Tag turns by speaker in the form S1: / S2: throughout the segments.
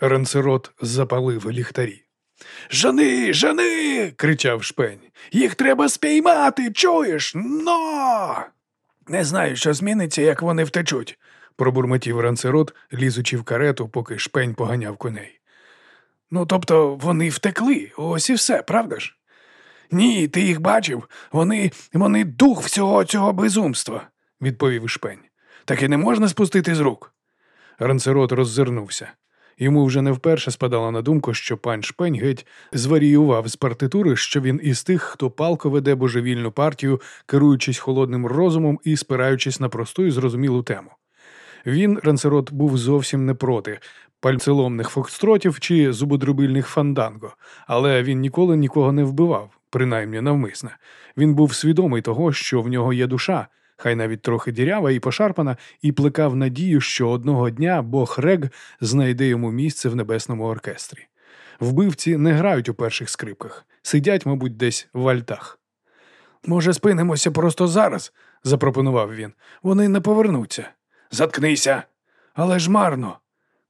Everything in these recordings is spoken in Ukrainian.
S1: Ранцерот запалив ліхтарі. Жени, жени. кричав шпень. Їх треба спіймати, чуєш? Но. Не знаю, що зміниться, як вони втечуть, пробурмотів ранцерот, лізучи в карету, поки шпень поганяв коней. Ну, тобто вони втекли, ось і все, правда ж? Ні, ти їх бачив, вони вони дух всього цього безумства, відповів шпень. Так і не можна спустити з рук. Ранцерот роззирнувся. Йому вже не вперше спадало на думку, що пан Шпень геть зваріював з партитури, що він із тих, хто палко веде божевільну партію, керуючись холодним розумом і спираючись на просту і зрозумілу тему. Він, ранцерот, був зовсім не проти пальцеломних фокстротів чи зубодробильних фанданго, але він ніколи нікого не вбивав, принаймні навмисне. Він був свідомий того, що в нього є душа, хай навіть трохи дірява і пошарпана, і плекав надію, що одного дня Бог Рег знайде йому місце в небесному оркестрі. Вбивці не грають у перших скрипках, сидять, мабуть, десь в альтах. Може, спинимося просто зараз, запропонував він. Вони не повернуться. Заткнися. Але ж марно.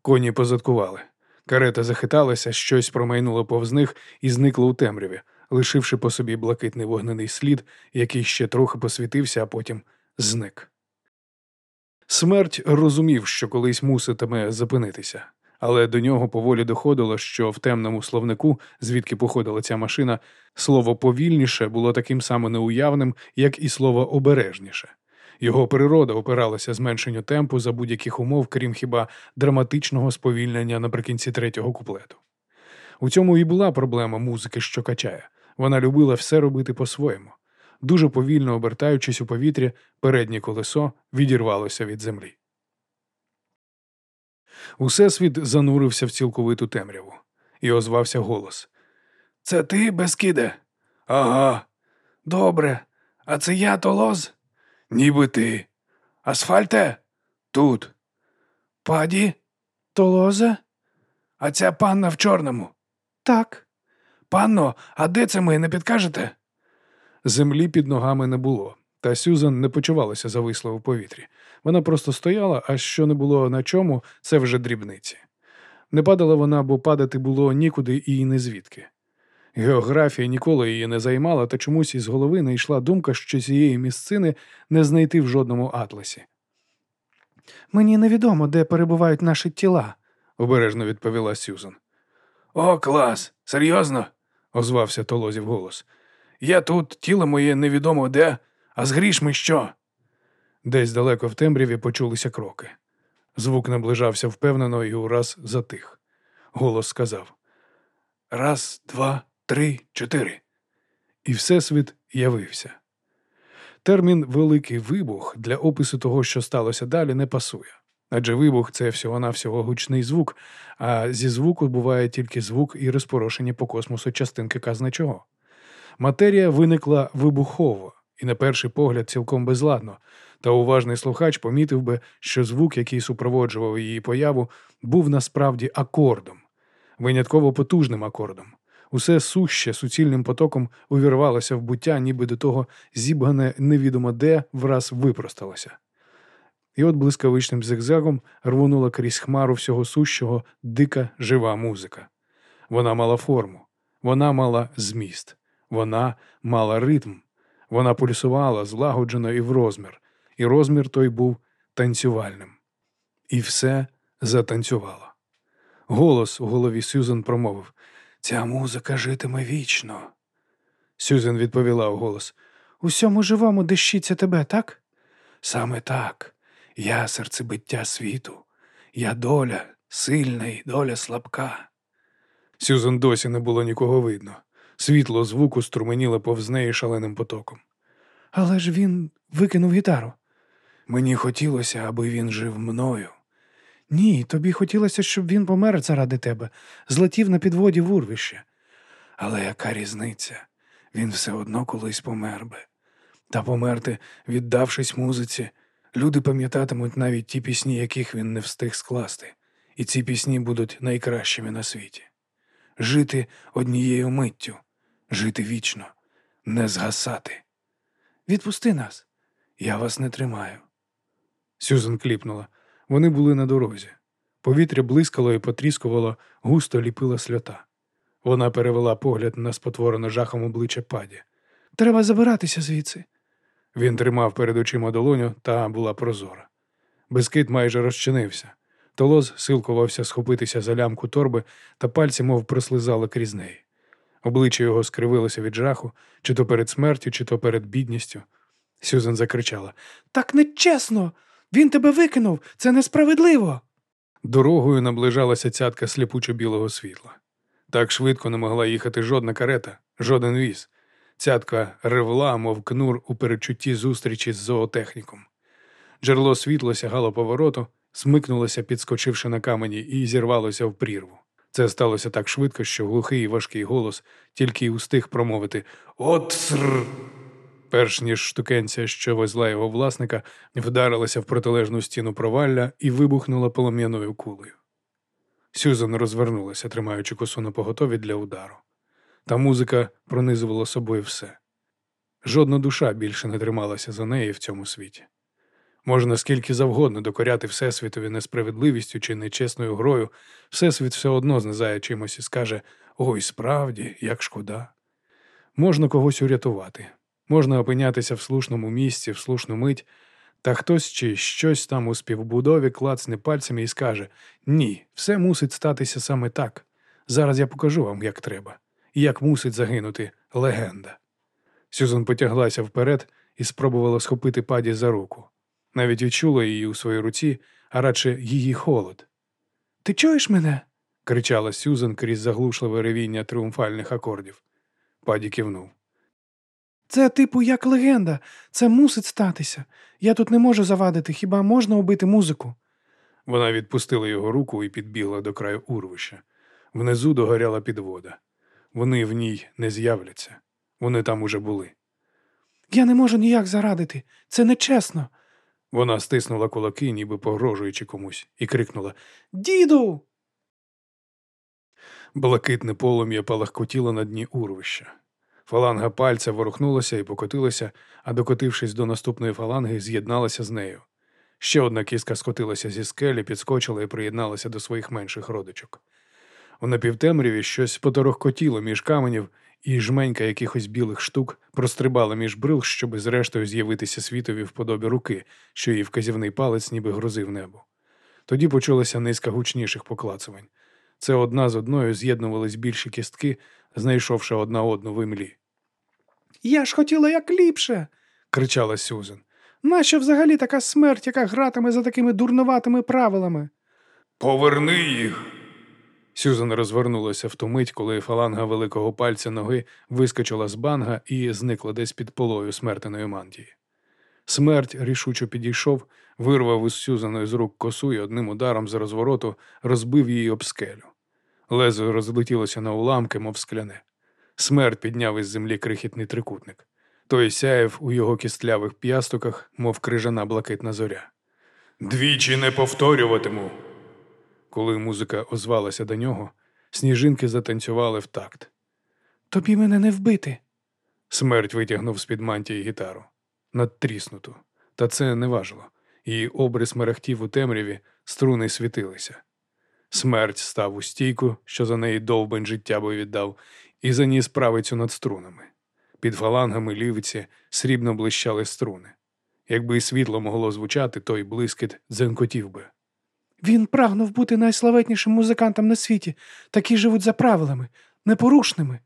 S1: Коні позадкували. Карета захиталася, щось промайнуло повз них і зникло у темряві, лишивши по собі блакитний вогнений слід, який ще трохи посвітився, а потім зник. Смерть розумів, що колись муситиме зупинитися, але до нього поволі доходило, що в темному словнику, звідки походила ця машина, слово повільніше було таким самим неуявним, як і слово обережніше. Його природа опиралася зменшенню темпу за будь-яких умов, крім хіба драматичного сповільнення наприкінці третього куплету. У цьому і була проблема музики, що качає. Вона любила все робити по-своєму. Дуже повільно обертаючись у повітрі, переднє колесо відірвалося від землі. Усесвіт занурився в цілковиту темряву, і озвався голос. Це ти, Бескіде? Ага. Добре. А це я толоз? Ніби ти. Асфальте? Тут. Паді? Толозе? А ця панна в чорному? Так. Панно, а де це ми не підкажете? Землі під ногами не було, та Сюзан не почувалася зависло в повітрі. Вона просто стояла, а що не було на чому, це вже дрібниці. Не падала вона, бо падати було нікуди і не звідки. Географія ніколи її не займала, та чомусь із голови не йшла думка, що цієї місцини не знайти в жодному атласі. Мені невідомо, де перебувають наші тіла, обережно відповіла Сюзан. О, клас! Серйозно? озвався Толозів голос. Я тут, тіло моє невідомо де, а з грішми що? Десь далеко в темряві почулися кроки. Звук наближався впевнено і ураз затих. Голос сказав Раз, два, три, чотири. І Всесвіт явився. Термін Великий вибух для опису того, що сталося далі, не пасує. Адже вибух це всього-навсього гучний звук, а зі звуку буває тільки звук і розпорошення по космосу частинки казна чого. Матерія виникла вибухово і, на перший погляд, цілком безладно, та уважний слухач помітив би, що звук, який супроводжував її появу, був насправді акордом, винятково потужним акордом. Усе суще суцільним потоком увірвалося в буття, ніби до того зібгане невідомо де враз випросталося. І от блискавичним зигзагом рвонула крізь хмару всього сущого дика жива музика. Вона мала форму, вона мала зміст, вона мала ритм, вона пульсувала злагоджено і в розмір, і розмір той був танцювальним. І все затанцювало. Голос у голові Сюзан промовив Ця музика житиме вічно. Сюзан відповіла у голос. Усьому живому дещиться тебе, так? Саме так. Я серцебиття світу, я доля сильна і доля слабка. Сюзан досі не було нікого видно. Світло звуку струменіло повз неї шаленим потоком. Але ж він викинув гітару. Мені хотілося, аби він жив мною. Ні, тобі хотілося, щоб він помер заради тебе, злетів на підводі в урвище. Але яка різниця? Він все одно колись помер би. Та померти, віддавшись музиці, люди пам'ятатимуть навіть ті пісні, яких він не встиг скласти, і ці пісні будуть найкращими на світі. Жити однією миттю, жити вічно, не згасати. Відпусти нас, я вас не тримаю. Сюзан кліпнула. Вони були на дорозі. Повітря блискало і потріскувало, густо ліпила сльота. Вона перевела погляд на спотворене жахом обличчя паді. Треба забиратися звідси. Він тримав перед очима долоню, та була прозора. Безкит майже розчинився. Толоз силкувався схопитися за лямку торби, та пальці, мов прослизали крізь неї. Обличчя його скривилося від жаху, чи то перед смертю, чи то перед бідністю. Сюзан закричала Так нечесно! Він тебе викинув! Це несправедливо. Дорогою наближалася цятка сліпучо білого світла. Так швидко не могла їхати жодна карета, жоден віз. Цятка ревла, мов кнур у передчутті зустрічі з зоотехніком. Джерло світло сягало повороту, смикнулося, підскочивши на камені, і зірвалося в прірву. Це сталося так швидко, що глухий і важкий голос тільки й устиг промовити От ср. Перш ніж штукенця, що везла його власника, вдарилася в протилежну стіну провалля і вибухнула полум'яною кулею. Сюзан розвернулася, тримаючи косу на поготові для удару. Та музика пронизувала собою все. Жодна душа більше не трималася за неї в цьому світі. Можна скільки завгодно докоряти Всесвітові несправедливістю чи нечесною грою, Всесвіт все одно знизає чимось і скаже Ой, справді, як шкода. Можна когось урятувати, можна опинятися в слушному місці, в слушну мить, та хтось чи щось там у співбудові клацне пальцями і скаже Ні, все мусить статися саме так. Зараз я покажу вам, як треба, і як мусить загинути легенда. Сюзан потяглася вперед і спробувала схопити паді за руку. Навіть відчула її у своїй руці, а радше її холод. Ти чуєш мене? кричала Сюзан крізь заглушливе ревіння тріумфальних акордів. Паді кивнув. Це, типу, як легенда. Це мусить статися. Я тут не можу завадити, хіба можна убити музику? Вона відпустила його руку і підбігла до краю урвища. Внизу догоряла підвода. Вони в ній не з'являться. Вони там уже були. Я не можу ніяк зарадити. Це нечесно. Вона стиснула кулаки, ніби погрожуючи комусь, і крикнула Діду. Блакитне полум'я палахкотіло на дні урвища. Фаланга пальця ворухнулася і покотилася, а докотившись до наступної фаланги, з'єдналася з нею. Ще одна кістка скотилася зі скелі, підскочила і приєдналася до своїх менших родичок. У напівтемряві щось поторохкотіло між каменів, і жменька якихось білих штук прострибала між брил, щоби зрештою з'явитися світові в подобі руки, що її вказівний палець ніби грозив небо. Тоді почулася низка гучніших поклацувань. Це одна з одною з'єднувались більші кістки, знайшовши одна одну в імлі. Я ж хотіла як ліпше. кричала Сюзан. Нащо взагалі така смерть, яка гратиме за такими дурнуватими правилами? Поверни їх. Сюзан розвернулася в ту мить, коли фаланга великого пальця ноги вискочила з банга і зникла десь під полою смертеної мантії. Смерть рішучо підійшов, вирвав із Сюзани з рук косу і одним ударом з розвороту розбив її об скелю. Лезо розлетілося на уламки, мов скляне. Смерть підняв із землі крихітний трикутник. Той сяяв у його кістлявих п'ястуках, мов крижана блакитна зоря. Двічі не повторюватиму. Коли музика озвалася до нього, сніжинки затанцювали в такт. Тобі мене не вбити. Смерть витягнув з під мантії гітару надтріснуту. Та це не важило. Її обрис мерехтів у темряві, струни світилися. Смерть став у стійку, що за неї довбень життя би віддав, і заніс правицю над струнами. Під фалангами лівиці срібно блищали струни. Якби і світло могло звучати, той блискіт дзенкотів би. Він прагнув бути найславетнішим музикантом на світі, такі живуть за правилами, непорушними.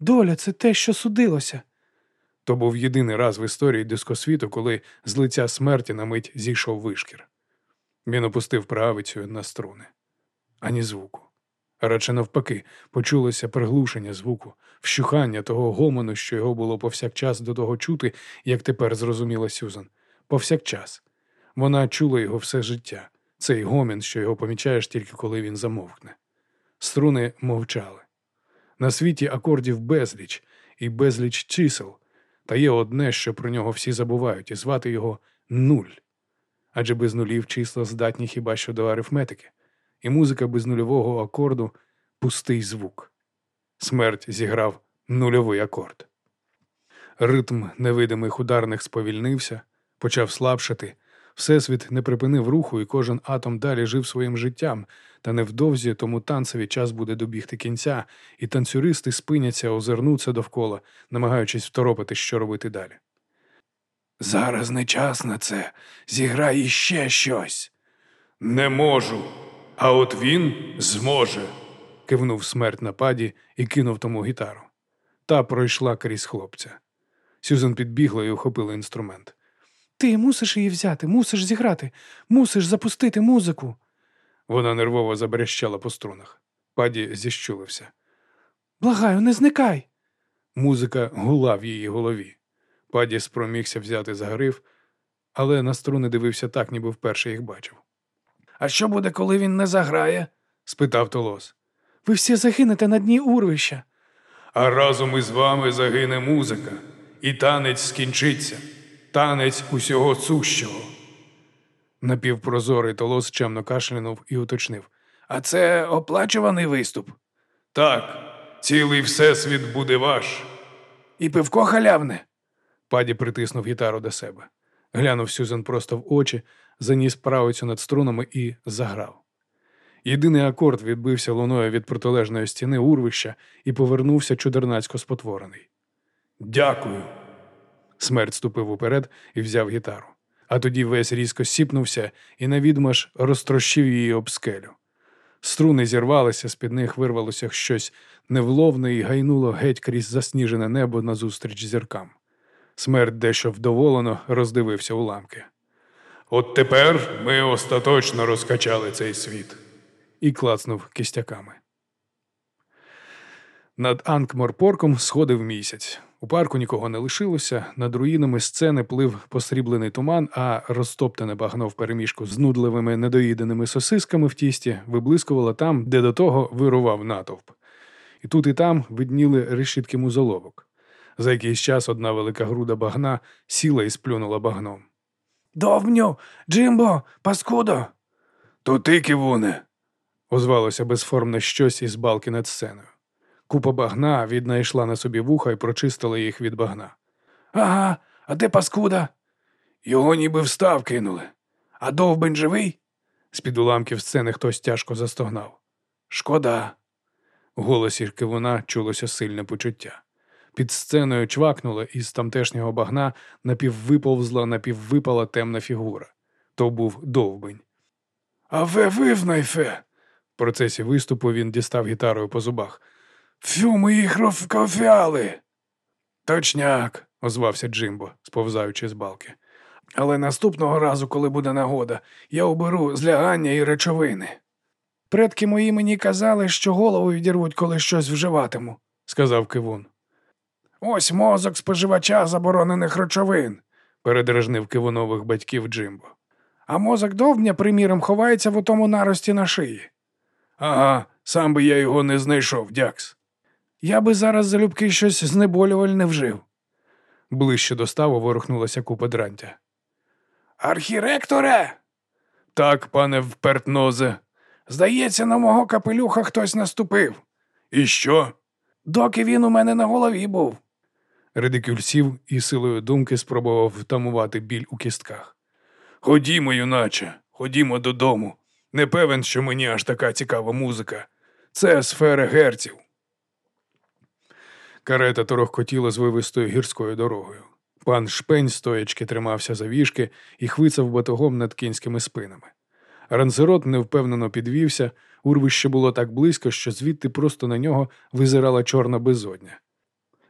S1: Доля це те, що судилося. То був єдиний раз в історії дискосвіту, коли з лиця смерті на мить зійшов вишкір. Він опустив правицю на струни, ані звуку. Радше навпаки, почулося приглушення звуку, вщухання того гомону, що його було повсякчас до того чути, як тепер зрозуміла Сюзан. Повсякчас. Вона чула його все життя, цей гомін, що його помічаєш тільки коли він замовкне. Струни мовчали. На світі акордів безліч і безліч чисел, та є одне, що про нього всі забувають, і звати його нуль. Адже без нулів числа здатні хіба що до арифметики і музика без нульового акорду пустий звук. Смерть зіграв нульовий акорд. Ритм невидимих ударних сповільнився, почав слабшати, Всесвіт не припинив руху, і кожен атом далі жив своїм життям, та невдовзі тому танцеві час буде добігти кінця, і танцюристи спиняться, озирнуться довкола, намагаючись второпати, що робити далі. Зараз не час на це. Зіграй іще щось. Не можу. А от він зможе. кивнув смерть на паді і кинув тому гітару. Та пройшла крізь хлопця. Сюзан підбігла і охопила інструмент. Ти мусиш її взяти, мусиш зіграти, мусиш запустити музику. Вона нервово забрящала по струнах. Паді зіщулився. Благаю, не зникай. Музика гула в її голові. Паді спромігся взяти за гриф, але на струни дивився так, ніби вперше їх бачив. А що буде, коли він не заграє? спитав Толос. Ви всі загинете на дні урвища. А разом із вами загине музика, і танець скінчиться, танець усього сущого. Напівпрозорий Толос чемно кашлянув і уточнив. А це оплачуваний виступ? Так, цілий всесвіт буде ваш. І пивко халявне. Паді притиснув гітару до себе. Глянув Сюзан просто в очі, заніс правицю над струнами і заграв. Єдиний акорд відбився луною від протилежної стіни урвища і повернувся чудернацько спотворений. Дякую. Смерть ступив уперед і взяв гітару. А тоді весь різко сіпнувся і навідмаш розтрощив її об скелю. Струни зірвалися, з під них вирвалося щось невловне і гайнуло геть крізь засніжене небо назустріч зіркам. Смерть дещо вдоволено роздивився уламки. От тепер ми остаточно розкачали цей світ і клацнув кістяками. Над Анкморпорком сходив місяць. У парку нікого не лишилося, над руїнами сцени плив посріблений туман, а розтоптане багно в переміжку з нудливими недоїденими сосисками в тісті виблискувало там, де до того вирував натовп. І тут і там видніли решітки музоловок. За якийсь час одна велика груда багна сіла і сплюнула багном. Довбню, Джимбо, паскудо. То ти, кивуне, озвалося безформне щось із балки над сценою. Купа багна віднайшла на собі вуха і прочистила їх від багна. Ага, а де паскуда? Його ніби встав кинули. А довбень живий? З під уламків сцени хтось тяжко застогнав. Шкода. У голосі чулося сильне почуття. Під сценою чвакнула і з тамтешнього багна напіввиповзла, напіввипала темна фігура. То був довбень. А ве вивнайфе. В процесі виступу він дістав гітарою по зубах. Фю, ми їх розкофяли. Точняк, озвався Джимбо, сповзаючи з балки. Але наступного разу, коли буде нагода, я оберу злягання і речовини. Предки мої мені казали, що голову відірвуть, коли щось вживатиму, сказав Кивун. Ось мозок споживача заборонених речовин, передражнив кивунових батьків Джимбо. А мозок довбня, приміром, ховається в тому нарості на шиї. Ага, сам би я його не знайшов, дякс. Я би зараз залюбки щось знеболювальне вжив. Ближче до ставу ворухнулася купа дрантя. Архіректоре. Так, пане впертнозе. Здається, на мого капелюха хтось наступив. І що? Доки він у мене на голові був. Редикюль сів і силою думки спробував втамувати біль у кістках. Ходімо, юначе, ходімо додому. Не певен, що мені аж така цікава музика. Це сфера герців. Карета торохкотіла з вивистою гірською дорогою. Пан Шпень стоячки тримався за віжки і хвицав батогом над кінськими спинами. Ранзерот невпевнено підвівся, урвище було так близько, що звідти просто на нього визирала чорна безодня.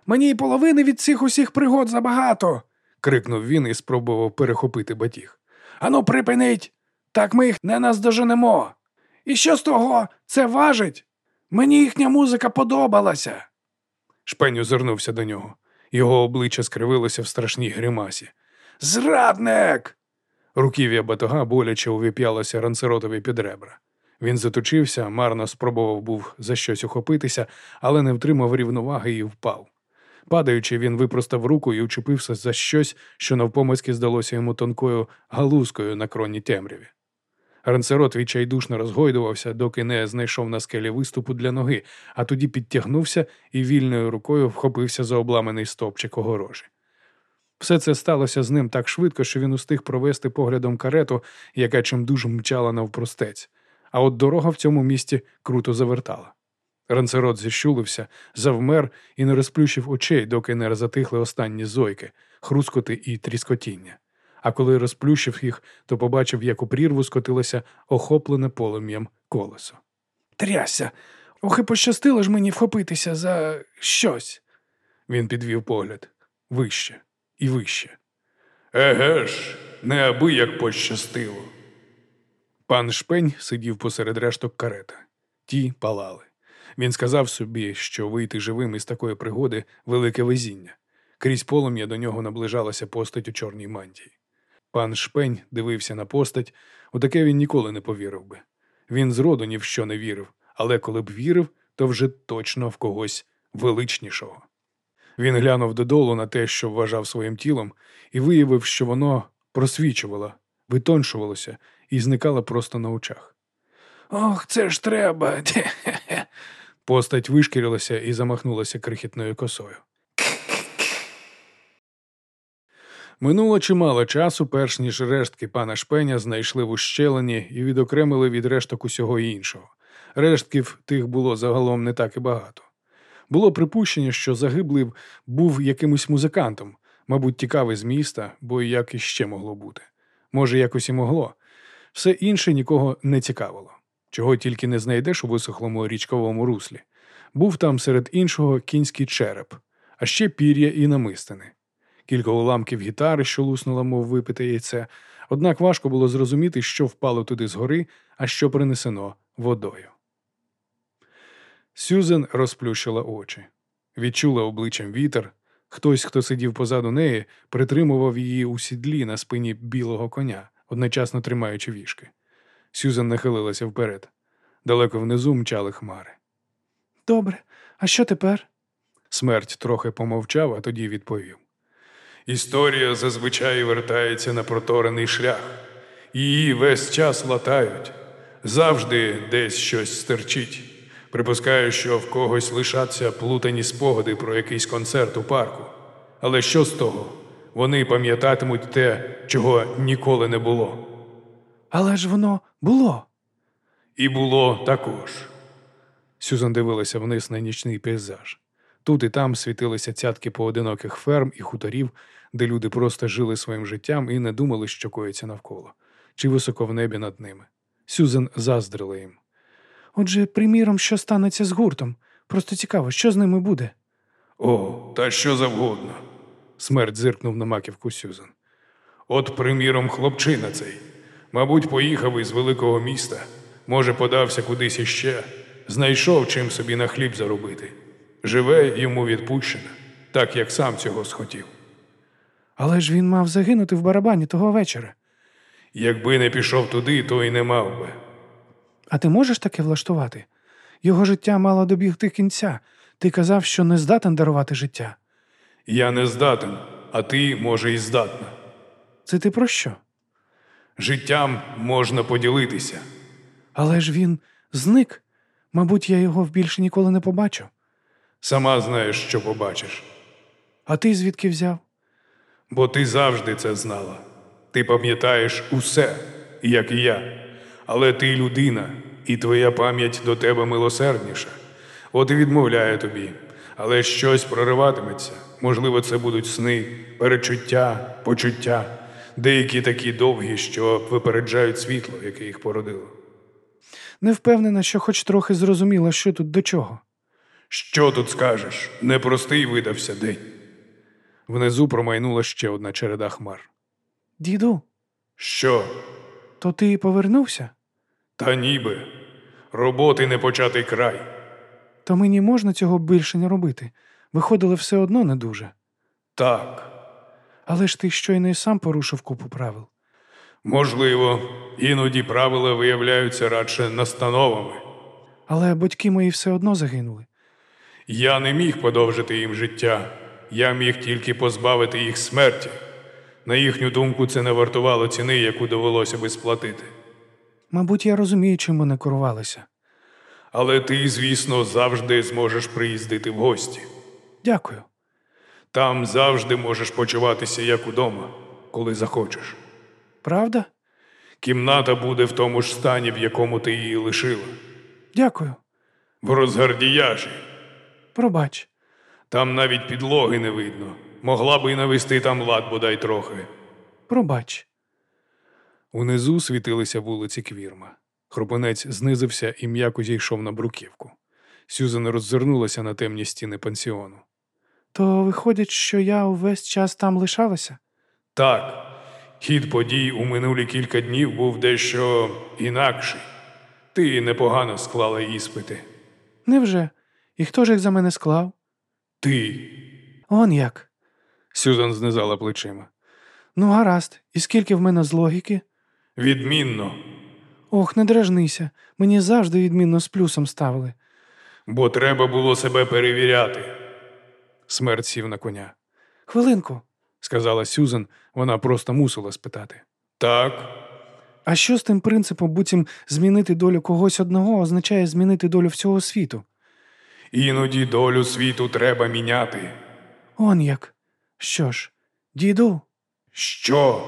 S1: Мені й половини від цих усіх пригод забагато. крикнув він і спробував перехопити батіг. Ану, припинить! Так ми їх не наздоженемо. І що з того? Це важить? Мені їхня музика подобалася. Шпень озирнувся до нього. Його обличчя скривилося в страшній гримасі. Зрадник! Руків'я батога боляче увіп'ялося ранцеротові під ребра. Він заточився, марно спробував був за щось ухопитися, але не втримав рівноваги і впав. Падаючи, він випростав руку і учепився за щось, що навпомацьки здалося йому тонкою галузкою на кроні темряві. Ранцерот відчайдушно розгойдувався, доки не знайшов на скелі виступу для ноги, а тоді підтягнувся і вільною рукою вхопився за обламаний стовпчик огорожі. Все це сталося з ним так швидко, що він устиг провести поглядом карету, яка чимдуж мчала навпростець, а от дорога в цьому місті круто завертала. Ранцерот зіщулився, завмер і не розплющив очей, доки не затихли останні зойки, хрускоти і тріскотіння. А коли розплющив їх, то побачив, як у прірву скотилося охоплене полум'ям колесо. Трясся! Ох і пощастило ж мені вхопитися за щось. Він підвів погляд вище і вище. Еге ж, неабияк пощастило. Пан Шпень сидів посеред решток карета. Ті палали. Він сказав собі, що вийти живим із такої пригоди велике везіння. Крізь полум'я до нього наближалася постать у чорній мантії. Пан Шпень дивився на постать, у таке він ніколи не повірив би. Він зроду ні в що не вірив, але коли б вірив, то вже точно в когось величнішого. Він глянув додолу на те, що вважав своїм тілом, і виявив, що воно просвічувало, витоншувалося і зникало просто на очах. Ох, це ж треба. Постать вишкірилася і замахнулася крихітною косою. Минуло чимало часу, перш ніж рештки пана Шпеня знайшли в ущелині і відокремили від решток усього іншого. Рештків тих було загалом не так і багато. Було припущення, що загиблий був якимось музикантом, мабуть, тікав із міста, бо як іще могло бути. Може, якось і могло. Все інше нікого не цікавило. Чого тільки не знайдеш у висохлому річковому руслі. Був там серед іншого кінський череп, а ще пір'я і намистини. Кілька уламків гітари, що луснула, мов випите яйце, однак важко було зрозуміти, що впало туди згори, а що принесено водою. Сюзен розплющила очі, відчула обличчям вітер. Хтось, хто сидів позаду неї, притримував її у сідлі на спині білого коня, одночасно тримаючи вішки. Сюзан нахилилася вперед. Далеко внизу мчали хмари. Добре, а що тепер? Смерть трохи помовчав, а тоді відповів. Історія зазвичай вертається на проторений шлях. Її весь час латають. Завжди десь щось стерчить. Припускаю, що в когось лишаться плутані спогади про якийсь концерт у парку. Але що з того? Вони пам'ятатимуть те, чого ніколи не було. Але ж воно було. І було також. Сюзан дивилася вниз на нічний пейзаж. Тут і там світилися цятки поодиноких ферм і хуторів, де люди просто жили своїм життям і не думали, що коїться навколо, чи високо в небі над ними. Сюзан заздрила їм. Отже, приміром, що станеться з гуртом? Просто цікаво, що з ними буде? О, та що завгодно. Смерть зиркнув на маківку Сюзан. От, приміром, хлопчина цей. Мабуть, поїхав із великого міста, може, подався кудись іще, знайшов чим собі на хліб заробити. Живе йому відпущено, так як сам цього схотів. Але ж він мав загинути в барабані того вечора. Якби не пішов туди, то й не мав би. А ти можеш таке влаштувати? Його життя мало добігти кінця. Ти казав, що не здатен дарувати життя. Я не здатен, а ти, може, і здатна. Це ти про що? Життям можна поділитися. Але ж він зник. Мабуть, я його більше ніколи не побачу. Сама знаєш, що побачиш. А ти звідки взяв? Бо ти завжди це знала. Ти пам'ятаєш усе, як і я. Але ти людина, і твоя пам'ять до тебе милосердніша. От і відмовляє тобі. Але щось прориватиметься. Можливо, це будуть сни, перечуття, почуття, деякі такі довгі, що випереджають світло, яке їх породило. Не впевнена, що хоч трохи зрозуміла, що тут до чого. Що тут скажеш? Непростий видався день. Внизу промайнула ще одна череда хмар. Діду, що? То ти повернувся? Та ніби. Роботи не початий край. То мені можна цього більше не робити. Виходили все одно не дуже. Так. Але ж ти щойно й сам порушив купу правил. Можливо, іноді правила виявляються радше настановами. Але батьки мої все одно загинули. Я не міг подовжити їм життя, я міг тільки позбавити їх смерті. На їхню думку, це не вартувало ціни, яку довелося би сплатити. Мабуть, я розумію, чим вони керувалися. Але ти, звісно, завжди зможеш приїздити в гості. Дякую. Там завжди можеш почуватися як удома, коли захочеш.
S2: Правда?
S1: Кімната буде в тому ж стані, в якому ти її лишила.
S2: Дякую.
S1: В розгардіяжі.
S2: Пробач.
S1: Там навіть підлоги не видно. Могла би й навести там лад бодай трохи.
S2: Пробач.
S1: Унизу світилися вулиці Квірма. Хропинець знизився і м'яко зійшов на бруківку. Сюзан роззирнулася на темні стіни пансіону.
S2: То виходить, що я увесь час там лишалася?
S1: Так, хід подій у минулі кілька днів був дещо інакший. Ти непогано склала іспити.
S2: Невже? І хто ж їх за мене склав?
S1: Ти.
S2: Он як.
S1: Сюзан знизала плечима.
S2: Ну, гаразд, і скільки в мене з логіки?
S1: Відмінно,
S2: Ох, не дражнися. Мені завжди відмінно з плюсом ставили.
S1: бо треба було себе перевіряти. Смерть сів на коня,
S2: Хвилинку.
S1: сказала Сюзан, вона просто мусила спитати. Так,
S2: А що з тим принципом, буцім змінити долю когось одного означає змінити долю всього світу?
S1: Іноді долю світу треба міняти.
S2: Он як. Що ж, діду,
S1: Що?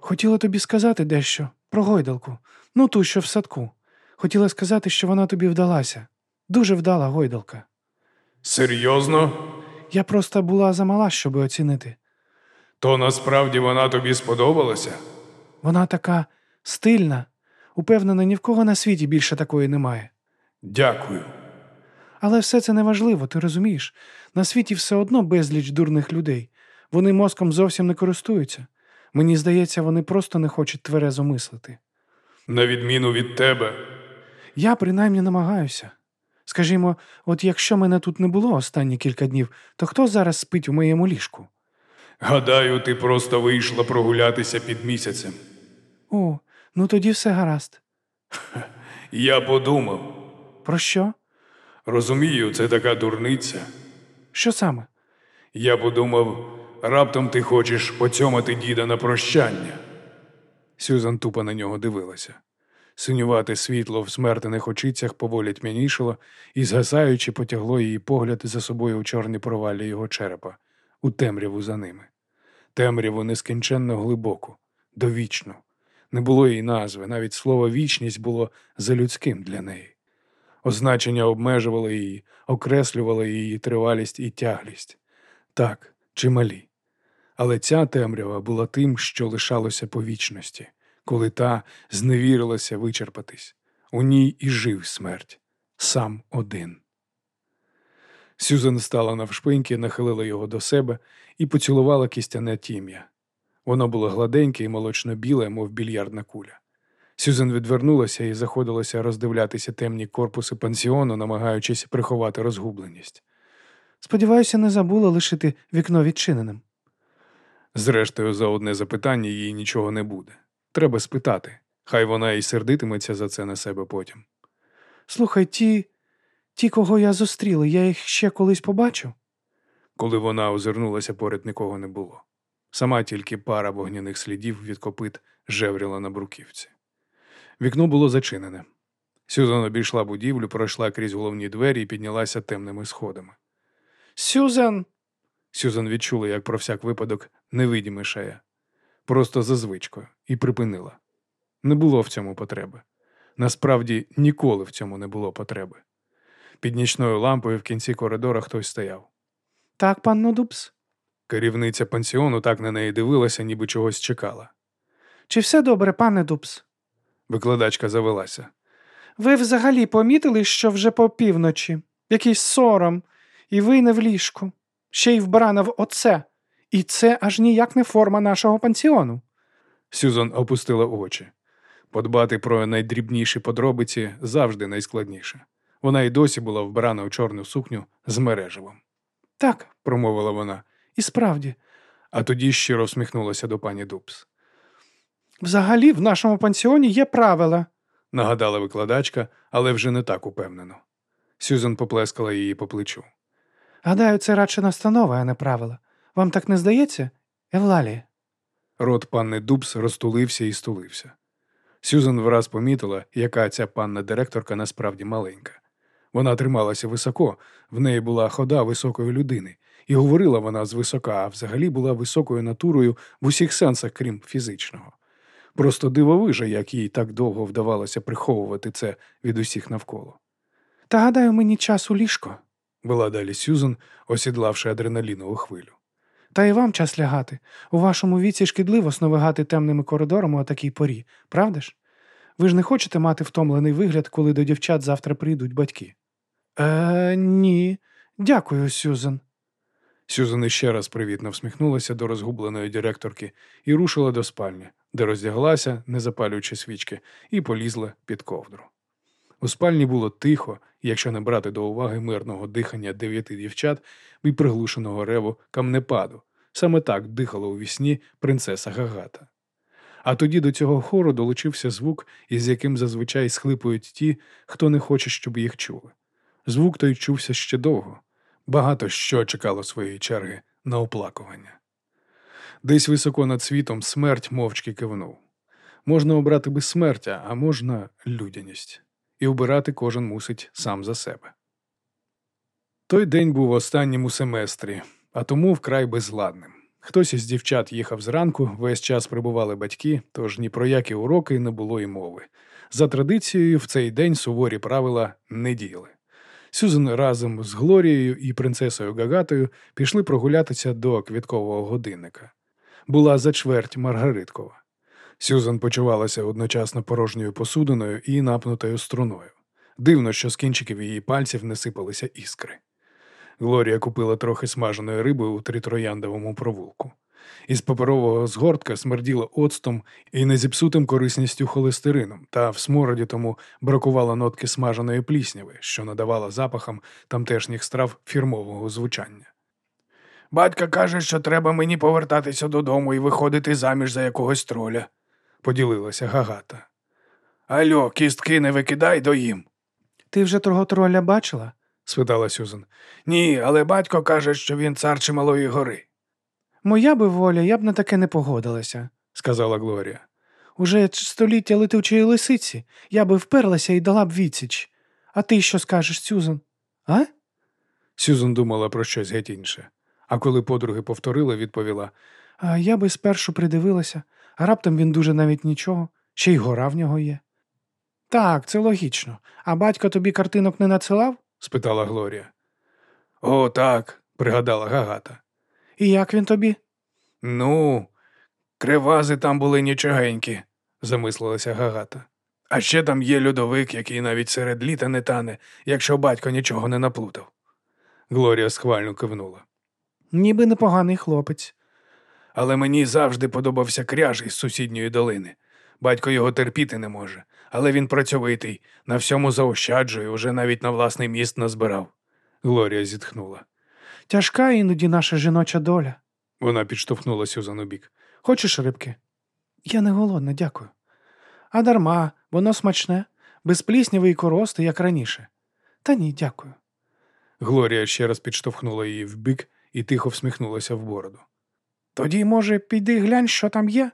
S2: хотіла тобі сказати дещо про гойдалку. Ну, ту, що в садку. Хотіла сказати, що вона тобі вдалася. Дуже вдала гойдалка.
S1: Серйозно?
S2: Я просто була замала, щоб оцінити.
S1: То насправді вона тобі сподобалася?
S2: Вона така стильна. Упевнена, ні в кого на світі більше такої немає.
S1: Дякую.
S2: Але все це неважливо, ти розумієш? На світі все одно безліч дурних людей. Вони мозком зовсім не користуються. Мені здається, вони просто не хочуть тверезо мислити.
S1: На відміну від тебе,
S2: Я принаймні намагаюся. Скажімо, от якщо мене тут не було останні кілька днів, то хто зараз спить у моєму ліжку?
S1: гадаю, ти просто вийшла прогулятися під місяцем.
S2: О, ну тоді все гаразд.
S1: Я подумав,
S2: Про що?
S1: Розумію, це така дурниця.
S2: Що саме?
S1: Я подумав, раптом ти хочеш поцьомати діда на прощання. Сюзан тупо на нього дивилася. Синювате світло в смертених очицях поволі тьмянішало і, згасаючи, потягло її погляд за собою у чорні провалі його черепа, у темряву за ними. Темряву нескінченно глибоку, довічну. Не було її назви, навіть слово вічність було залюдським для неї. Означення обмежувало її, окреслювало її тривалість і тяглість. Так, чималі. Але ця темрява була тим, що лишалося по вічності, коли та зневірилася вичерпатись. У ній і жив смерть, сам один. Сюзан стала навшпиньки, нахилила його до себе і поцілувала кістяне тім'я. Воно було гладеньке і молочно-біле, мов більярдна куля. Сюзан відвернулася і заходилася роздивлятися темні корпуси пансіону, намагаючись приховати розгубленість.
S2: Сподіваюся, не забула лишити вікно відчиненим.
S1: Зрештою, за одне запитання їй нічого не буде. Треба спитати. Хай вона і сердитиметься за це на себе потім.
S2: Слухай, ті, ті, кого я зустріла, я їх ще колись побачу.
S1: Коли вона озирнулася, поряд нікого не було. Сама тільки пара вогняних слідів від копит жевріла на бруківці. Вікно було зачинене. Сюзан обійшла будівлю, пройшла крізь головні двері і піднялася темними сходами.
S2: Сюзан.
S1: Сюзан відчула, як про всяк випадок невидімий шея. Просто за звичкою, і припинила. Не було в цьому потреби. Насправді ніколи в цьому не було потреби. Під нічною лампою в кінці коридора хтось стояв.
S2: Так, панно Дубс.
S1: Керівниця пансіону так на неї дивилася, ніби чогось чекала.
S2: Чи все добре, пане Дубс?
S1: Викладачка завелася.
S2: Ви взагалі помітили, що вже по півночі, якийсь сором, і ви не в ліжку, ще й вбрана в оце. І це аж ніяк не форма нашого пансіону.
S1: Сюзан опустила очі. Подбати про найдрібніші подробиці завжди найскладніше. Вона й досі була вбрана у чорну сукню з мереживом.
S2: Так,
S1: Промовила вона,
S2: і справді.
S1: а тоді щиро усміхнулася до пані Дубс.
S2: Взагалі в нашому пансіоні є правила.
S1: Нагадала викладачка, але вже не так упевнено. Сюзан поплескала її по плечу.
S2: Гадаю, це радше настанова, а не правила. Вам так не здається, Евлалія?
S1: Рот панни Дубс розтулився і стулився. Сюзан враз помітила, яка ця панна директорка насправді маленька. Вона трималася високо, в неї була хода високої людини, І говорила вона звисока, а взагалі була високою натурою в усіх сенсах, крім фізичного. Просто дивовижа, як їй так довго вдавалося приховувати це від усіх навколо.
S2: Та гадаю, мені час у ліжко,
S1: Вела далі Сюзан, осідлавши адреналінову хвилю.
S2: та й вам час лягати. У вашому віці шкідливо сновигати темними коридорами о такій порі, правда ж? Ви ж не хочете мати втомлений вигляд, коли до дівчат завтра прийдуть батьки? Е, ні. Дякую, Сюзан.
S1: Сюзан іще раз привітно всміхнулася до розгубленої директорки і рушила до спальні, де роздяглася, не запалюючи свічки, і полізла під ковдру. У спальні було тихо, якщо не брати до уваги мирного дихання дев'яти дівчат і приглушеного реву камнепаду. Саме так дихала у вісні принцеса Гагата. А тоді до цього хору долучився звук, із яким зазвичай схлипують ті, хто не хоче, щоб їх чули. Звук той чувся ще довго. Багато що чекало своєї черги на оплакування. Десь високо над світом смерть мовчки кивнув. Можна обрати безсмертя, а можна людяність. І обирати кожен мусить сам за себе. Той день був останнім у семестрі, а тому вкрай безладним. Хтось із дівчат їхав зранку, весь час прибували батьки, тож ні про які уроки не було й мови. За традицією, в цей день суворі правила не діяли. Сюзан разом з Глорією і принцесою Гагатою пішли прогулятися до квіткового годинника. Була за чверть Маргариткова. Сюзан почувалася одночасно порожньою посудиною і напнутою струною. Дивно, що з кінчиків її пальців не сипалися іскри. Глорія купила трохи смаженої риби у тритрояндовому провулку. Із паперового згортка смерділо оцтом і незіпсутим корисністю холестерином, та в смороді тому бракувало нотки смаженої плісняви, що надавала запахам тамтешніх страв фірмового звучання. Батька каже, що треба мені повертатися додому і виходити заміж за якогось троля, поділилася Гагата. Альо, кістки не викидай доїм.
S2: Ти вже того троля бачила?
S1: спитала Сюзан. Ні, але батько каже, що він цар Чималої гори,
S2: Моя би воля, я б на таке не погодилася.
S1: сказала Глорія.
S2: Уже століття летучої лисиці, я би вперлася і дала б відсіч. А ти що скажеш, Сюзан? А?
S1: Сюзан думала про щось геть інше, а коли подруги повторили, відповіла
S2: А я би спершу придивилася, а раптом він дуже навіть нічого, ще й гора в нього є. Так, це логічно. А батько тобі картинок не надсилав?
S1: спитала Глорія. О, так, пригадала Гагата.
S2: І як він тобі?
S1: Ну, кривази там були нічогенькі, замислилася Гагата. А ще там є льодовик, який навіть серед літа не тане, якщо батько нічого не наплутав. Глорія схвально кивнула.
S2: Ніби непоганий хлопець.
S1: Але мені завжди подобався кряж із сусідньої долини. Батько його терпіти не може, але він працьовитий, на всьому заощаджує, уже навіть на власний міст назбирав. Глорія зітхнула.
S2: Тяжка іноді наша жіноча доля.
S1: Вона підштовхнула Сюзан у бік.
S2: Хочеш рибки? Я не голодна, дякую. А дарма, воно смачне, без плісняви і корости, як раніше. Та ні, дякую.
S1: Глорія ще раз підштовхнула її в бік і тихо всміхнулася в бороду.
S2: Тоді, може, піди глянь, що там є?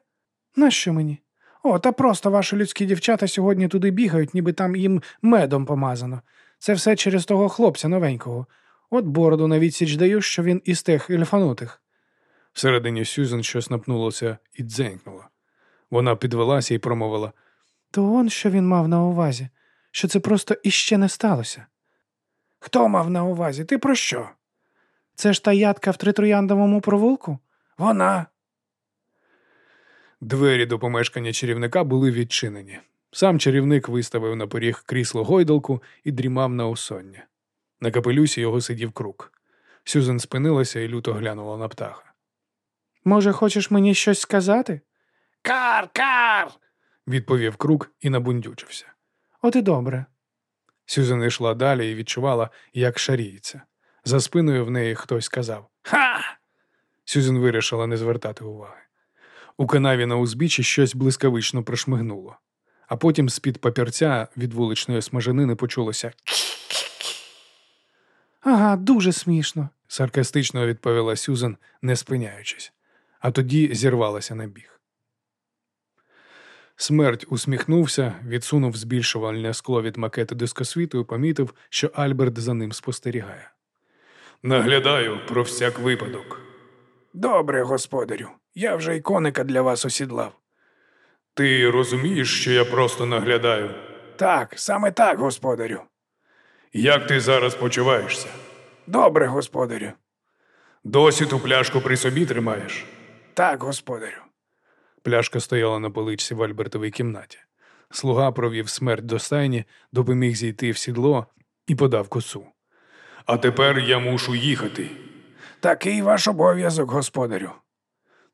S2: Нащо мені? О, та просто ваші людські дівчата сьогодні туди бігають, ніби там їм медом помазано. Це все через того хлопця новенького. От бороду на відсіч даю, що він із тих ільфанутих.
S1: Всередині Сюзан щось напнулося і дзенькнуло. Вона підвелася і промовила
S2: То он що він мав на увазі, що це просто іще не сталося. Хто мав на увазі? Ти про що? Це ж та ядка в тритрояндовому провулку? Вона.
S1: Двері до помешкання чарівника були відчинені. Сам чарівник виставив на поріг крісло гойдалку і дрімав на осоння. На капелюсі його сидів крук. Сюзан спинилася і люто глянула на птаха.
S2: Може, хочеш мені щось сказати?
S1: Кар, кар. відповів крук і набундючився.
S2: От і добре.
S1: Сюзан йшла далі і відчувала, як шаріється. За спиною в неї хтось сказав Ха! Сюзан вирішила не звертати уваги. У канаві на узбіччі щось блискавично прошмигнуло, а потім з-під папірця від вуличної смажанини почулося
S2: Ага, дуже смішно.
S1: саркастично відповіла Сюзан, не спиняючись, а тоді зірвалася на біг. Смерть усміхнувся, відсунув збільшувальне скло від макети дискосвіту і помітив, що Альберт за ним спостерігає. Наглядаю про всяк випадок.
S2: Добре, господарю. Я вже й коника для вас осідлав.
S1: Ти розумієш, що я просто наглядаю?
S2: Так, саме так, господарю.
S1: Як ти зараз почуваєшся?
S2: Добре, господарю.
S1: Досі ту пляшку при собі тримаєш?
S2: Так, господарю.
S1: Пляшка стояла на поличці в Альбертовій кімнаті. Слуга провів смерть до стайні, допоміг зійти в сідло і подав косу. А тепер я мушу їхати.
S2: Такий ваш обов'язок, господарю.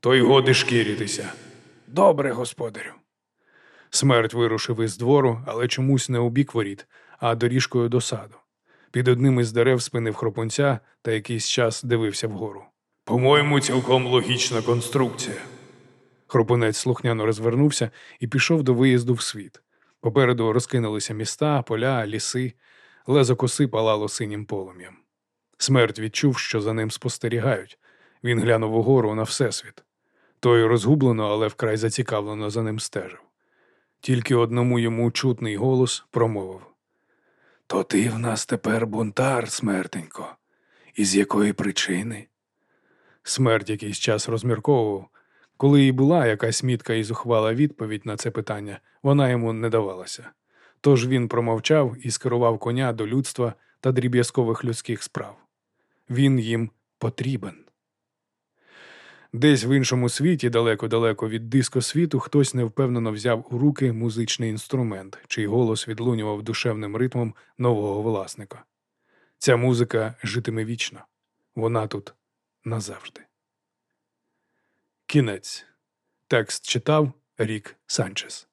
S1: То й годи шкіритися.
S2: Добре, господарю.
S1: Смерть вирушив із двору, але чомусь не у бік воріт, а доріжкою до саду. Під одним із дерев спинив хропунця та якийсь час дивився вгору. По-моєму, цілком логічна конструкція. Хропунець слухняно розвернувся і пішов до виїзду в світ. Попереду розкинулися міста, поля, ліси, лезо коси палало синім полум'ям. Смерть відчув, що за ним спостерігають. Він глянув угору на всесвіт. Той розгублено, але вкрай зацікавлено за ним стежив. Тільки одному йому чутний голос промовив То ти в нас тепер бунтар, смертенько. І з якої причини? Смерть якийсь час розмірковував. Коли і була якась мітка і зухвала відповідь на це питання, вона йому не давалася. Тож він промовчав і скерував коня до людства та дріб'язкових людських справ. Він їм потрібен. Десь в іншому світі, далеко-далеко від дискосвіту, хтось невпевнено взяв у руки музичний інструмент, чий голос відлунював душевним ритмом нового власника. Ця музика житиме вічно. Вона тут назавжди. Кінець. Текст читав Рік Санчес.